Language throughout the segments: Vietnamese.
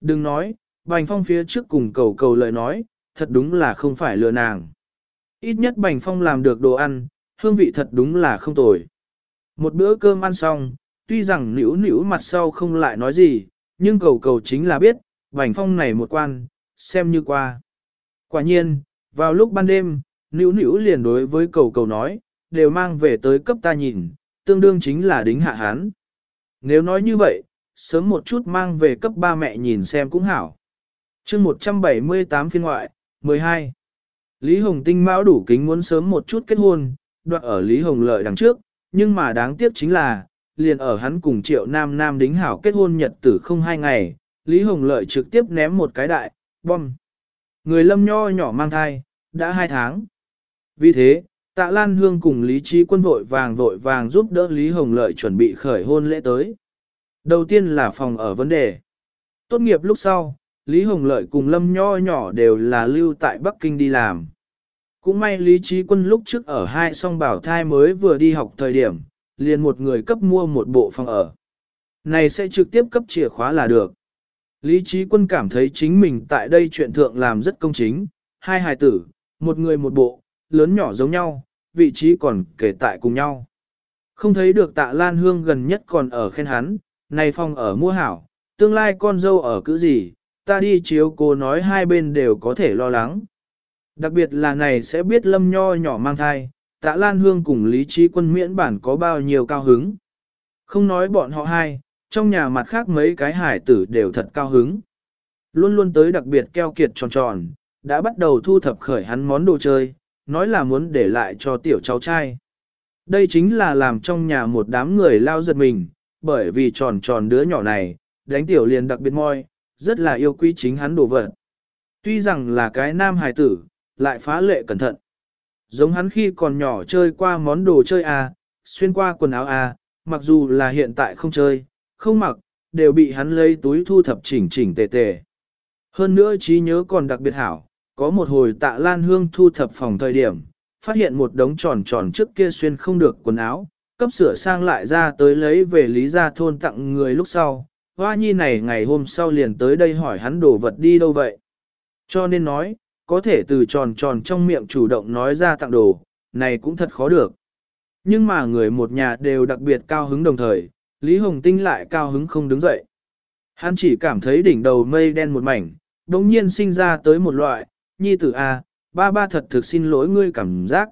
Đừng nói, Bành Phong phía trước cùng cầu cầu lời nói, thật đúng là không phải lừa nàng. Ít nhất Bành Phong làm được đồ ăn, hương vị thật đúng là không tồi. Một bữa cơm ăn xong, tuy rằng nữ nữ mặt sau không lại nói gì, nhưng cầu cầu chính là biết, Bành Phong này một quan, xem như qua. Quả nhiên, vào lúc ban đêm, nữ nữ liền đối với cầu cầu nói, đều mang về tới cấp ta nhìn, tương đương chính là đính hạ hán. Nếu nói như vậy, sớm một chút mang về cấp ba mẹ nhìn xem cũng hảo. chương 178 phiên ngoại, 12. Lý Hồng Tinh mão đủ kính muốn sớm một chút kết hôn, đoạn ở Lý Hồng Lợi đằng trước, nhưng mà đáng tiếc chính là, liền ở hắn cùng triệu nam nam đính hảo kết hôn nhật tử không hai ngày, Lý Hồng Lợi trực tiếp ném một cái đại, bom. Người lâm nho nhỏ mang thai, đã hai tháng. Vì thế, tạ Lan Hương cùng Lý Trí quân vội vàng vội vàng giúp đỡ Lý Hồng Lợi chuẩn bị khởi hôn lễ tới. Đầu tiên là phòng ở vấn đề. Tốt nghiệp lúc sau, Lý Hồng Lợi cùng Lâm Nho nhỏ đều là lưu tại Bắc Kinh đi làm. Cũng may Lý Trí Quân lúc trước ở hai song bảo thai mới vừa đi học thời điểm, liền một người cấp mua một bộ phòng ở. Này sẽ trực tiếp cấp chìa khóa là được. Lý Trí Quân cảm thấy chính mình tại đây chuyện thượng làm rất công chính, hai hài tử, một người một bộ, lớn nhỏ giống nhau, vị trí còn kể tại cùng nhau. Không thấy được tạ Lan Hương gần nhất còn ở khen hắn, này phòng ở mua hảo, tương lai con dâu ở cữ gì, ta đi chiếu cô nói hai bên đều có thể lo lắng. Đặc biệt là này sẽ biết lâm nho nhỏ mang thai, tạ Lan Hương cùng Lý Trí Quân miễn bản có bao nhiêu cao hứng. Không nói bọn họ hai, trong nhà mặt khác mấy cái hải tử đều thật cao hứng. Luôn luôn tới đặc biệt keo kiệt tròn tròn, đã bắt đầu thu thập khởi hắn món đồ chơi, nói là muốn để lại cho tiểu cháu trai. Đây chính là làm trong nhà một đám người lao giật mình, bởi vì tròn tròn đứa nhỏ này, đánh tiểu liền đặc biệt moi, rất là yêu quý chính hắn đồ vật. Tuy rằng là cái nam hài tử, lại phá lệ cẩn thận. Giống hắn khi còn nhỏ chơi qua món đồ chơi A, xuyên qua quần áo A, mặc dù là hiện tại không chơi, không mặc, đều bị hắn lấy túi thu thập chỉnh chỉnh tề tề. Hơn nữa trí nhớ còn đặc biệt hảo, có một hồi tạ Lan Hương thu thập phòng thời điểm, phát hiện một đống tròn tròn trước kia xuyên không được quần áo, cấp sửa sang lại ra tới lấy về lý gia thôn tặng người lúc sau. Hoa nhi này ngày hôm sau liền tới đây hỏi hắn đồ vật đi đâu vậy. Cho nên nói, có thể từ tròn tròn trong miệng chủ động nói ra tặng đồ, này cũng thật khó được. Nhưng mà người một nhà đều đặc biệt cao hứng đồng thời, Lý Hồng Tinh lại cao hứng không đứng dậy. Hắn chỉ cảm thấy đỉnh đầu mây đen một mảnh, đồng nhiên sinh ra tới một loại, nhi tử A, ba ba thật thực xin lỗi ngươi cảm giác.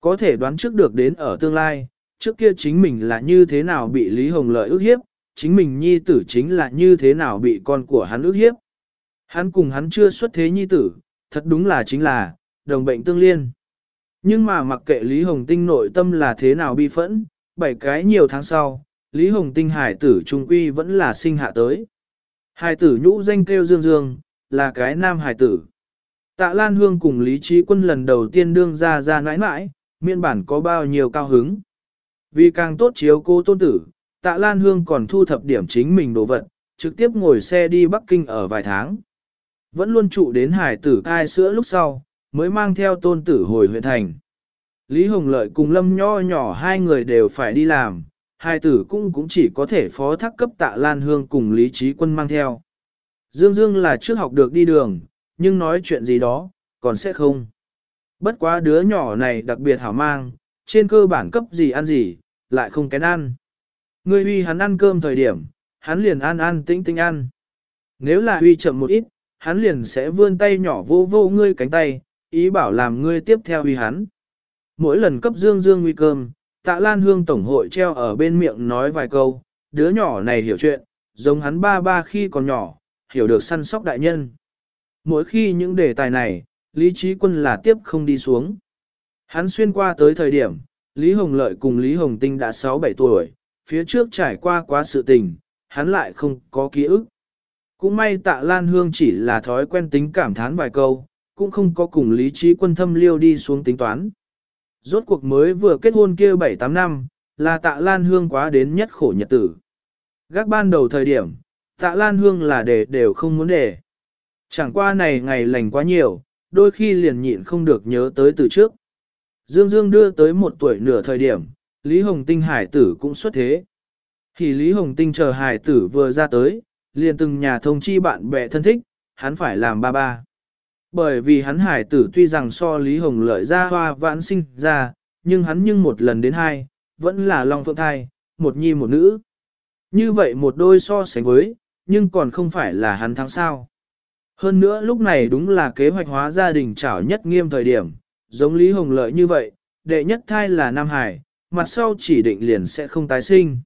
Có thể đoán trước được đến ở tương lai, trước kia chính mình là như thế nào bị Lý Hồng Lợi ức hiếp, chính mình nhi tử chính là như thế nào bị con của hắn ức hiếp. Hắn cùng hắn chưa xuất thế nhi tử, thật đúng là chính là, đồng bệnh tương liên. Nhưng mà mặc kệ Lý Hồng Tinh nội tâm là thế nào bi phẫn, bảy cái nhiều tháng sau, Lý Hồng Tinh hải tử trung quy vẫn là sinh hạ tới. Hải tử nhũ danh kêu Dương Dương, là cái nam hải tử. Tạ Lan Hương cùng Lý Trí Quân lần đầu tiên đương ra ra nãi nãi, miên bản có bao nhiêu cao hứng. Vì càng tốt chiếu cô tôn tử, Tạ Lan Hương còn thu thập điểm chính mình đồ vật, trực tiếp ngồi xe đi Bắc Kinh ở vài tháng. Vẫn luôn trụ đến hải tử cai sữa lúc sau, mới mang theo tôn tử hồi huyện thành. Lý Hồng Lợi cùng Lâm Nho nhỏ hai người đều phải đi làm, hai tử cũng cũng chỉ có thể phó thác cấp tạ Lan Hương cùng Lý Trí Quân mang theo. Dương Dương là trước học được đi đường, nhưng nói chuyện gì đó, còn sẽ không. Bất quá đứa nhỏ này đặc biệt hảo mang, trên cơ bản cấp gì ăn gì, lại không kén ăn. Ngươi uy hắn ăn cơm thời điểm, hắn liền ăn ăn tĩnh tĩnh ăn. Nếu là uy chậm một ít, hắn liền sẽ vươn tay nhỏ vô vô ngươi cánh tay, ý bảo làm ngươi tiếp theo uy hắn. Mỗi lần cấp dương dương uy cơm, tạ lan hương tổng hội treo ở bên miệng nói vài câu, đứa nhỏ này hiểu chuyện, giống hắn ba ba khi còn nhỏ, hiểu được săn sóc đại nhân. Mỗi khi những đề tài này, Lý Trí Quân là tiếp không đi xuống. Hắn xuyên qua tới thời điểm, Lý Hồng Lợi cùng Lý Hồng Tinh đã 6-7 tuổi, phía trước trải qua quá sự tình, hắn lại không có ký ức. Cũng may tạ Lan Hương chỉ là thói quen tính cảm thán vài câu, cũng không có cùng lý trí quân thâm liêu đi xuống tính toán. Rốt cuộc mới vừa kết hôn kia 7-8 năm, là tạ Lan Hương quá đến nhất khổ nhật tử. Gác ban đầu thời điểm, tạ Lan Hương là để đều không muốn để. Chẳng qua này ngày lành quá nhiều, đôi khi liền nhịn không được nhớ tới từ trước. Dương Dương đưa tới một tuổi nửa thời điểm, Lý Hồng Tinh hải tử cũng xuất thế. Thì Lý Hồng Tinh chờ hải tử vừa ra tới, liền từng nhà thông chi bạn bè thân thích, hắn phải làm ba ba. Bởi vì hắn hải tử tuy rằng so Lý Hồng lợi ra hoa vãn sinh ra, nhưng hắn nhưng một lần đến hai, vẫn là Long Phượng thai, một nhi một nữ. Như vậy một đôi so sánh với, nhưng còn không phải là hắn thắng sao. Hơn nữa lúc này đúng là kế hoạch hóa gia đình chảo nhất nghiêm thời điểm, giống Lý Hồng lợi như vậy, đệ nhất thai là Nam Hải, mặt sau chỉ định liền sẽ không tái sinh.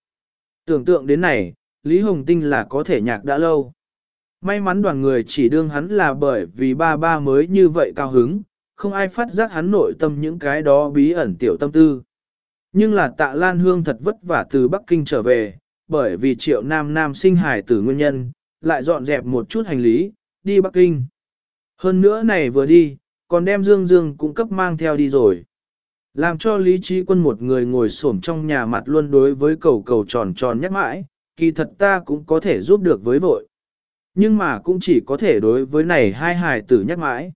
Tưởng tượng đến này, Lý Hồng Tinh là có thể nhạc đã lâu. May mắn đoàn người chỉ đương hắn là bởi vì ba ba mới như vậy cao hứng, không ai phát giác hắn nội tâm những cái đó bí ẩn tiểu tâm tư. Nhưng là tạ Lan Hương thật vất vả từ Bắc Kinh trở về, bởi vì triệu nam nam sinh hải tử nguyên nhân, lại dọn dẹp một chút hành lý, đi Bắc Kinh. Hơn nữa này vừa đi, còn đem Dương Dương cũng cấp mang theo đi rồi. Làm cho Lý Trí Quân một người ngồi xổm trong nhà mặt luôn đối với cầu cầu tròn tròn nhắc mãi, kỳ thật ta cũng có thể giúp được với vội. Nhưng mà cũng chỉ có thể đối với này hai hài tử nhắc mãi.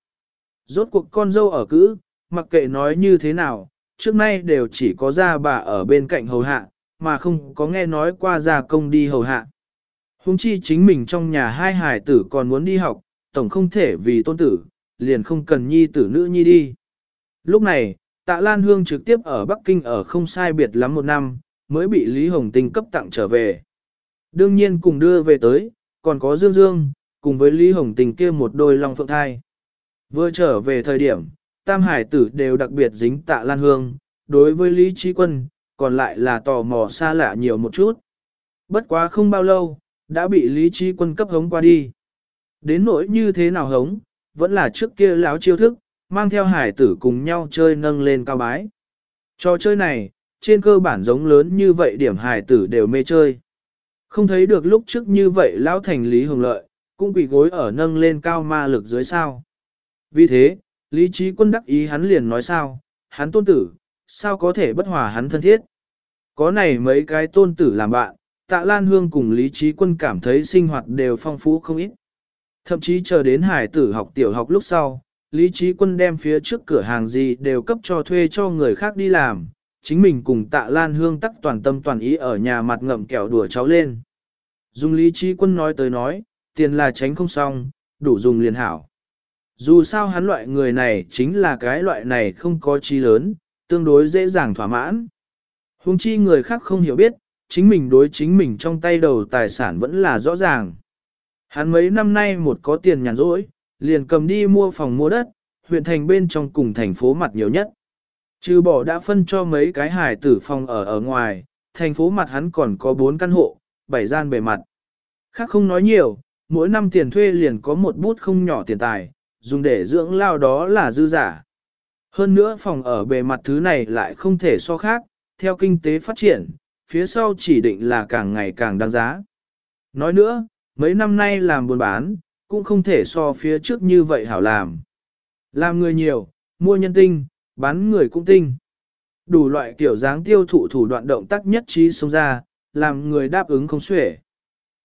Rốt cuộc con dâu ở cữ, mặc kệ nói như thế nào, trước nay đều chỉ có gia bà ở bên cạnh hầu hạ, mà không có nghe nói qua gia công đi hầu hạ. Hùng chi chính mình trong nhà hai hài tử còn muốn đi học, tổng không thể vì tôn tử, liền không cần nhi tử nữ nhi đi. Lúc này, tạ Lan Hương trực tiếp ở Bắc Kinh ở không sai biệt lắm một năm, mới bị Lý Hồng Tinh cấp tặng trở về. Đương nhiên cùng đưa về tới, còn có Dương Dương, cùng với Lý Hồng Tình kia một đôi long phượng thai. Vừa trở về thời điểm, tam hải tử đều đặc biệt dính tạ Lan Hương, đối với Lý Trí Quân, còn lại là tò mò xa lạ nhiều một chút. Bất quá không bao lâu, đã bị Lý Trí Quân cấp hống qua đi. Đến nỗi như thế nào hống, vẫn là trước kia láo chiêu thức, mang theo hải tử cùng nhau chơi nâng lên cao bái. Trò chơi này, trên cơ bản giống lớn như vậy điểm hải tử đều mê chơi. Không thấy được lúc trước như vậy lão thành Lý Hồng Lợi, cũng quỳ gối ở nâng lên cao ma lực dưới sao. Vì thế, Lý trí quân đắc ý hắn liền nói sao, hắn tôn tử, sao có thể bất hòa hắn thân thiết. Có này mấy cái tôn tử làm bạn, tạ Lan Hương cùng Lý trí quân cảm thấy sinh hoạt đều phong phú không ít. Thậm chí chờ đến hải tử học tiểu học lúc sau, Lý trí quân đem phía trước cửa hàng gì đều cấp cho thuê cho người khác đi làm, chính mình cùng tạ Lan Hương tắc toàn tâm toàn ý ở nhà mặt ngậm kẹo đùa cháu lên. Dùng lý trí quân nói tới nói, tiền là tránh không xong, đủ dùng liền hảo. Dù sao hắn loại người này chính là cái loại này không có trí lớn, tương đối dễ dàng thỏa mãn. Hùng chi người khác không hiểu biết, chính mình đối chính mình trong tay đầu tài sản vẫn là rõ ràng. Hắn mấy năm nay một có tiền nhàn rỗi, liền cầm đi mua phòng mua đất, huyện thành bên trong cùng thành phố mặt nhiều nhất. Trừ bỏ đã phân cho mấy cái hải tử phòng ở ở ngoài, thành phố mặt hắn còn có 4 căn hộ, 7 gian bề mặt. Khác không nói nhiều, mỗi năm tiền thuê liền có một bút không nhỏ tiền tài, dùng để dưỡng lao đó là dư giả. Hơn nữa phòng ở bề mặt thứ này lại không thể so khác, theo kinh tế phát triển, phía sau chỉ định là càng ngày càng đáng giá. Nói nữa, mấy năm nay làm buôn bán, cũng không thể so phía trước như vậy hảo làm. Làm người nhiều, mua nhân tinh, bán người cũng tinh. Đủ loại kiểu dáng tiêu thụ thủ đoạn động tác nhất trí sống ra, làm người đáp ứng không xuể.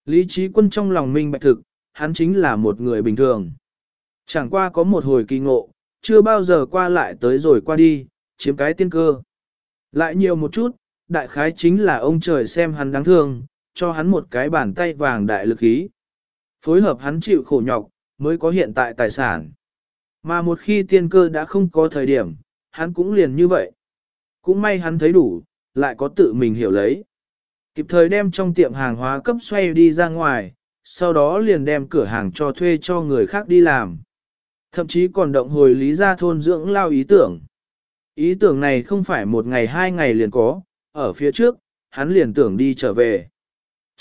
Lý trí quân trong lòng minh bạch thực, hắn chính là một người bình thường. Chẳng qua có một hồi kỳ ngộ, chưa bao giờ qua lại tới rồi qua đi, chiếm cái tiên cơ. Lại nhiều một chút, đại khái chính là ông trời xem hắn đáng thương, cho hắn một cái bàn tay vàng đại lực ý. Phối hợp hắn chịu khổ nhọc, mới có hiện tại tài sản. Mà một khi tiên cơ đã không có thời điểm, hắn cũng liền như vậy. Cũng may hắn thấy đủ, lại có tự mình hiểu lấy. Kịp thời đem trong tiệm hàng hóa cấp xoay đi ra ngoài, sau đó liền đem cửa hàng cho thuê cho người khác đi làm. Thậm chí còn động hồi lý ra thôn dưỡng lao ý tưởng. Ý tưởng này không phải một ngày hai ngày liền có, ở phía trước, hắn liền tưởng đi trở về.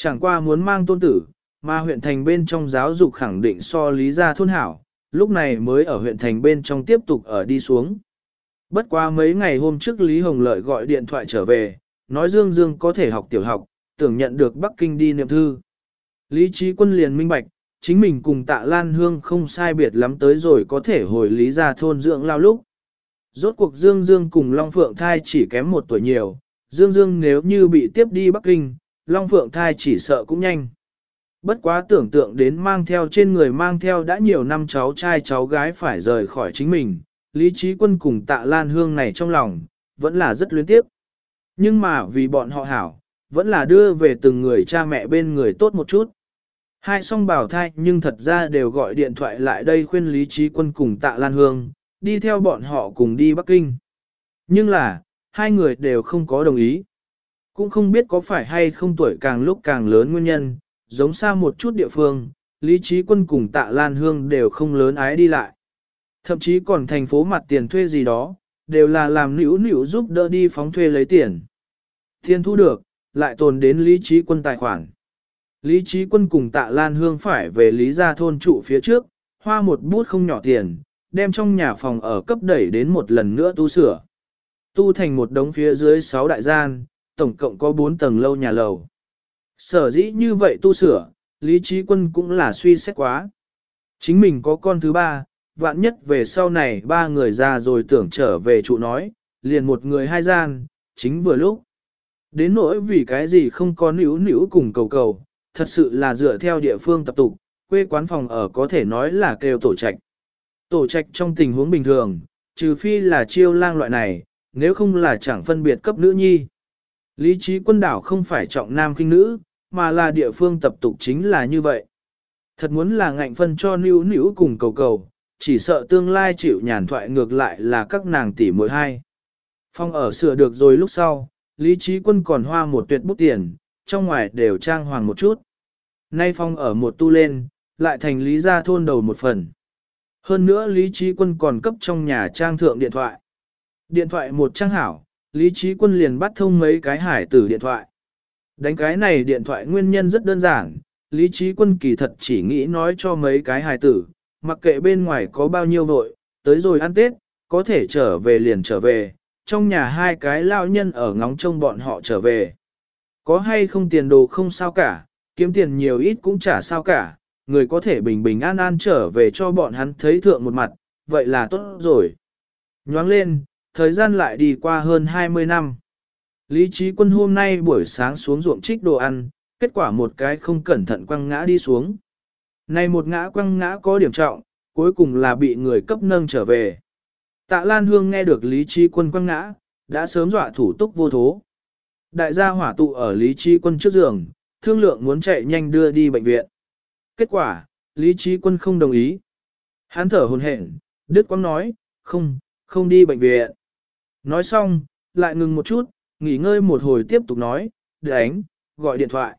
Chẳng qua muốn mang tôn tử, mà huyện thành bên trong giáo dục khẳng định so lý gia thôn hảo, lúc này mới ở huyện thành bên trong tiếp tục ở đi xuống. Bất qua mấy ngày hôm trước Lý Hồng Lợi gọi điện thoại trở về, nói Dương Dương có thể học tiểu học, tưởng nhận được Bắc Kinh đi niệm thư. Lý trí quân liền minh bạch, chính mình cùng tạ Lan Hương không sai biệt lắm tới rồi có thể hồi lý ra thôn dưỡng lao lúc. Rốt cuộc Dương Dương cùng Long Phượng thai chỉ kém một tuổi nhiều, Dương Dương nếu như bị tiếp đi Bắc Kinh, Long Phượng thai chỉ sợ cũng nhanh. Bất quá tưởng tượng đến mang theo trên người mang theo đã nhiều năm cháu trai cháu gái phải rời khỏi chính mình, lý trí quân cùng tạ Lan Hương này trong lòng, vẫn là rất luyến tiếc. Nhưng mà vì bọn họ hảo, vẫn là đưa về từng người cha mẹ bên người tốt một chút. Hai song bảo thai nhưng thật ra đều gọi điện thoại lại đây khuyên Lý Trí Quân cùng Tạ Lan Hương, đi theo bọn họ cùng đi Bắc Kinh. Nhưng là, hai người đều không có đồng ý. Cũng không biết có phải hay không tuổi càng lúc càng lớn nguyên nhân, giống xa một chút địa phương, Lý Trí Quân cùng Tạ Lan Hương đều không lớn ái đi lại. Thậm chí còn thành phố mặt tiền thuê gì đó, đều là làm nữ nữ giúp đỡ đi phóng thuê lấy tiền. Tiền thu được, lại tồn đến Lý Trí Quân tài khoản. Lý Trí Quân cùng Tạ Lan Hương phải về Lý Gia thôn trụ phía trước, hoa một bút không nhỏ tiền, đem trong nhà phòng ở cấp đẩy đến một lần nữa tu sửa. Tu thành một đống phía dưới sáu đại gian, tổng cộng có 4 tầng lâu nhà lầu. Sở dĩ như vậy tu sửa, Lý Trí Quân cũng là suy xét quá. Chính mình có con thứ ba, vạn nhất về sau này ba người ra rồi tưởng trở về trụ nói, liền một người hai gian, chính vừa lúc. Đến nỗi vì cái gì không có nữ nữ cùng cầu cầu, thật sự là dựa theo địa phương tập tục, quê quán phòng ở có thể nói là kêu tổ trạch. Tổ trạch trong tình huống bình thường, trừ phi là chiêu lang loại này, nếu không là chẳng phân biệt cấp nữ nhi. Lý trí quân đảo không phải trọng nam kinh nữ, mà là địa phương tập tục chính là như vậy. Thật muốn là ngạnh phân cho níu níu cùng cầu cầu, chỉ sợ tương lai chịu nhàn thoại ngược lại là các nàng tỷ mỗi hai. Phong ở sửa được rồi lúc sau, Lý Trí Quân còn hoa một tuyệt bút tiền, trong ngoài đều trang hoàng một chút. Nay phong ở một tu lên, lại thành Lý Gia thôn đầu một phần. Hơn nữa Lý Trí Quân còn cấp trong nhà trang thượng điện thoại. Điện thoại một trang hảo, Lý Trí Quân liền bắt thông mấy cái hải tử điện thoại. Đánh cái này điện thoại nguyên nhân rất đơn giản, Lý Trí Quân kỳ thật chỉ nghĩ nói cho mấy cái hải tử, mặc kệ bên ngoài có bao nhiêu vội, tới rồi ăn Tết, có thể trở về liền trở về, trong nhà hai cái lao nhân ở ngóng trông bọn họ trở về. Có hay không tiền đồ không sao cả, kiếm tiền nhiều ít cũng chả sao cả, người có thể bình bình an an trở về cho bọn hắn thấy thượng một mặt, vậy là tốt rồi. Nhoáng lên, thời gian lại đi qua hơn 20 năm. Lý trí quân hôm nay buổi sáng xuống ruộng trích đồ ăn, kết quả một cái không cẩn thận quăng ngã đi xuống. Này một ngã quăng ngã có điểm trọng, cuối cùng là bị người cấp nâng trở về. Tạ Lan Hương nghe được Lý Chi Quân quăng ngã, đã sớm dọa thủ túc vô thố. Đại gia hỏa tụ ở Lý Chi Quân trước giường, thương lượng muốn chạy nhanh đưa đi bệnh viện. Kết quả, Lý Chi Quân không đồng ý. Hắn thở hồn hển, Đức Quang nói, không, không đi bệnh viện. Nói xong, lại ngừng một chút, nghỉ ngơi một hồi tiếp tục nói, đánh, gọi điện thoại.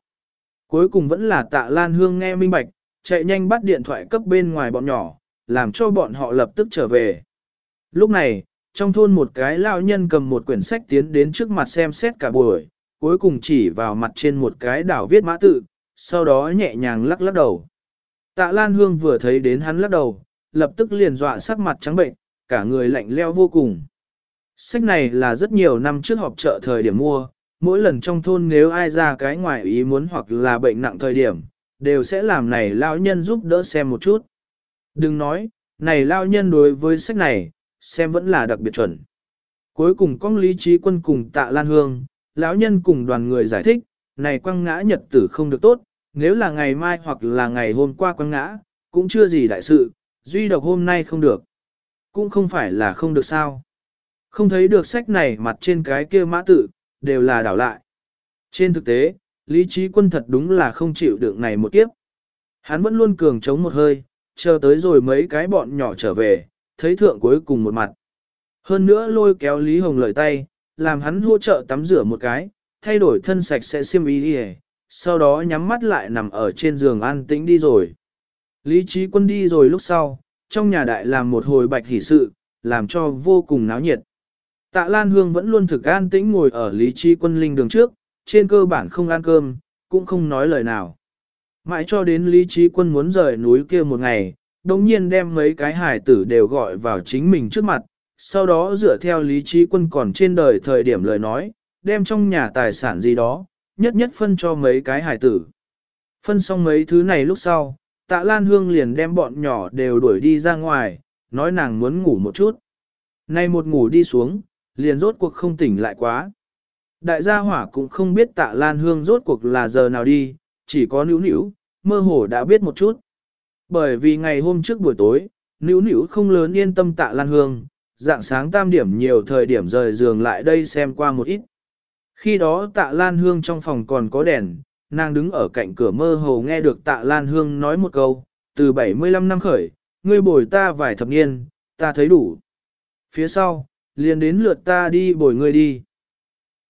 Cuối cùng vẫn là tạ Lan Hương nghe minh bạch, chạy nhanh bắt điện thoại cấp bên ngoài bọn nhỏ, làm cho bọn họ lập tức trở về. Lúc này, trong thôn một cái lao nhân cầm một quyển sách tiến đến trước mặt xem xét cả buổi, cuối cùng chỉ vào mặt trên một cái đảo viết mã tự, sau đó nhẹ nhàng lắc lắc đầu. Tạ Lan Hương vừa thấy đến hắn lắc đầu, lập tức liền dọa sắc mặt trắng bệnh, cả người lạnh leo vô cùng. Sách này là rất nhiều năm trước họp chợ thời điểm mua, mỗi lần trong thôn nếu ai ra cái ngoài ý muốn hoặc là bệnh nặng thời điểm, đều sẽ làm này lao nhân giúp đỡ xem một chút. Đừng nói, này lao nhân đối với sách này, xem vẫn là đặc biệt chuẩn. Cuối cùng con lý trí quân cùng tạ Lan Hương, lão nhân cùng đoàn người giải thích, này quăng ngã nhật tử không được tốt, nếu là ngày mai hoặc là ngày hôm qua quăng ngã, cũng chưa gì đại sự, duy độc hôm nay không được. Cũng không phải là không được sao. Không thấy được sách này mặt trên cái kia mã tự, đều là đảo lại. Trên thực tế, lý trí quân thật đúng là không chịu được này một kiếp. Hắn vẫn luôn cường chống một hơi, chờ tới rồi mấy cái bọn nhỏ trở về, thấy thượng cuối cùng một mặt. Hơn nữa lôi kéo Lý Hồng lợi tay, làm hắn hỗ trợ tắm rửa một cái, thay đổi thân sạch sẽ xiêm y đi sau đó nhắm mắt lại nằm ở trên giường an tĩnh đi rồi. Lý trí quân đi rồi lúc sau, trong nhà đại làm một hồi bạch hỷ sự, làm cho vô cùng náo nhiệt. Tạ Lan Hương vẫn luôn thực an tĩnh ngồi ở Lý Trí Quân Linh đường trước, trên cơ bản không ăn cơm, cũng không nói lời nào. Mãi cho đến Lý Trí Quân muốn rời núi kia một ngày, đồng nhiên đem mấy cái hải tử đều gọi vào chính mình trước mặt, sau đó dựa theo Lý Trí Quân còn trên đời thời điểm lời nói, đem trong nhà tài sản gì đó, nhất nhất phân cho mấy cái hải tử. Phân xong mấy thứ này lúc sau, tạ Lan Hương liền đem bọn nhỏ đều đuổi đi ra ngoài, nói nàng muốn ngủ một chút. Nay một ngủ đi xuống, liền rốt cuộc không tỉnh lại quá. Đại gia hỏa cũng không biết tạ Lan Hương rốt cuộc là giờ nào đi, chỉ có nữ nữ, mơ hồ đã biết một chút. Bởi vì ngày hôm trước buổi tối, nữ nữ không lớn yên tâm tạ Lan Hương, dạng sáng tam điểm nhiều thời điểm rời giường lại đây xem qua một ít. Khi đó tạ Lan Hương trong phòng còn có đèn, nàng đứng ở cạnh cửa mơ hồ nghe được tạ Lan Hương nói một câu, từ 75 năm khởi, ngươi bồi ta vài thập niên, ta thấy đủ. Phía sau, liền đến lượt ta đi bồi ngươi đi.